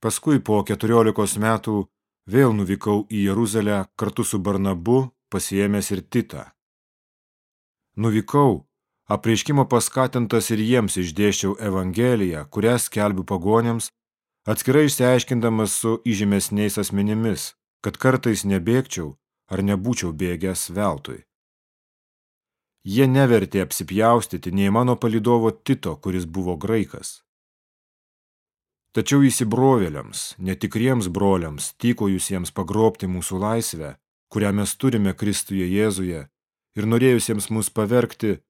Paskui po keturiolikos metų vėl nuvykau į Jeruzalę kartu su Barnabu, pasiėmęs ir Titą. Nuvykau, apreiškimo paskatintas ir jiems išdėščiau Evangeliją, kurią skelbiu pagonėms, atskirai išsiaiškindamas su įžymesniais asmenimis, kad kartais nebėgčiau ar nebūčiau bėgęs veltui. Jie nevertė apsipjaustyti nei mano palidovo Tito, kuris buvo graikas. Tačiau įsibrovėliams, netikriems broliams, tykojusiems pagrobti mūsų laisvę, kurią mes turime Kristuje Jėzuje, ir norėjusiems mus pavergti,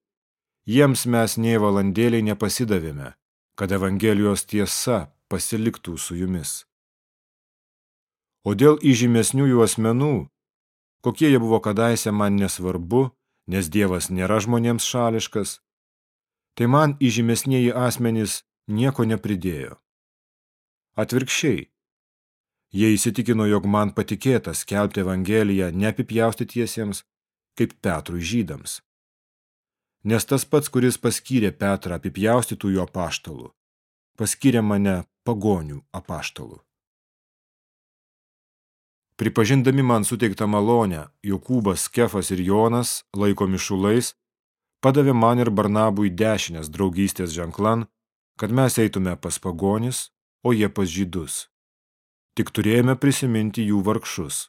jiems mes nei valandėliai nepasidavėme, kad Evangelijos tiesa pasiliktų su jumis. O dėl įžymesniųjų asmenų, kokie jie buvo kadaise man nesvarbu, nes Dievas nėra žmonėms šališkas, tai man įžymesnieji asmenys nieko nepridėjo. Atvirkščiai, jie įsitikino, jog man patikėta skelbti Evangeliją neapipjaustytiesiems, kaip Petrui žydams. Nes tas pats, kuris paskyrė Petrą apipjaustytųjų apaštalų, paskyrė mane pagonių apaštalų. Pripažindami man suteiktą malonę, Jokūbas, Kefas ir Jonas, laikomi šulais, padavė man ir Barnabui dešinės draugystės ženklan, kad mes eitume pas pagonis, o jie pas žydus. Tik turėjome prisiminti jų vargšus,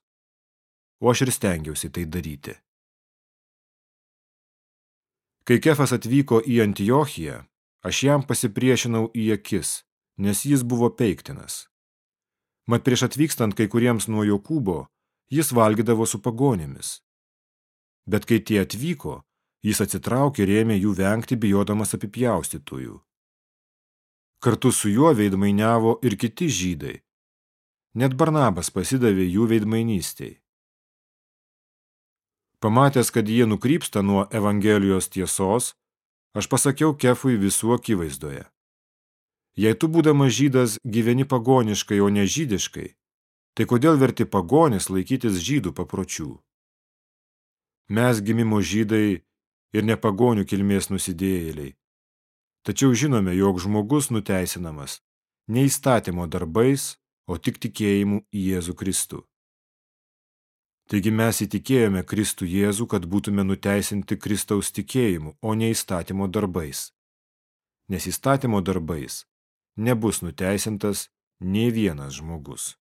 o aš ir stengiausi tai daryti. Kai Kefas atvyko į Antiochiją, aš jam pasipriešinau į akis, nes jis buvo peiktinas. Mat prieš atvykstant kai kuriems nuo Jokūbo, jis valgydavo su pagonėmis. Bet kai tie atvyko, jis atsitraukė ir ėmė jų vengti, bijodamas apipjaustytųjų. Kartu su juo veidmainiavo ir kiti žydai. Net Barnabas pasidavė jų veidmainystiai. Pamatęs, kad jie nukrypsta nuo Evangelijos tiesos, aš pasakiau Kefui visų akivaizdoje. Jei tu būdamas žydas gyveni pagoniškai, o ne žydiškai, tai kodėl verti pagonis laikytis žydų papročių? Mes gimimo žydai ir nepagonių kilmės nusidėjėliai, Tačiau žinome, jog žmogus nuteisinamas ne įstatymo darbais, o tik tikėjimu į Jėzų Kristų. Taigi mes įtikėjome Kristų Jėzų, kad būtume nuteisinti Kristaus tikėjimu, o ne įstatymo darbais. Nes įstatymo darbais nebus nuteisintas nei vienas žmogus.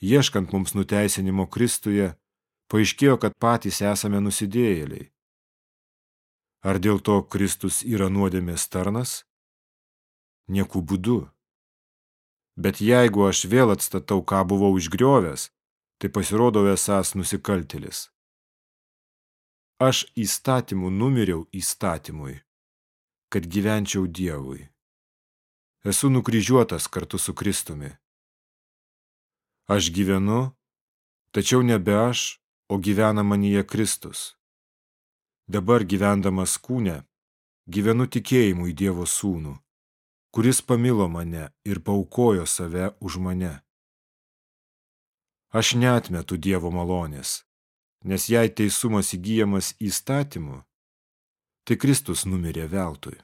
Ieškant mums nuteisinimo Kristuje, paaiškėjo, kad patys esame nusidėjėliai Ar dėl to Kristus yra nuodėmės tarnas? Niekų būdu. Bet jeigu aš vėl atstatau, ką buvau išgriovęs, tai pasirodo esas nusikaltėlis. Aš įstatymų numiriau įstatymui, kad gyvenčiau Dievui. Esu nukryžiuotas kartu su Kristumi. Aš gyvenu, tačiau nebe aš, o gyvena manyje Kristus. Dabar gyvendamas kūne, gyvenu tikėjimu į Dievo sūnų, kuris pamilo mane ir paukojo save už mane. Aš neatmetu Dievo malonės, nes jei teisumas įgyjamas įstatymu, tai Kristus numirė veltui.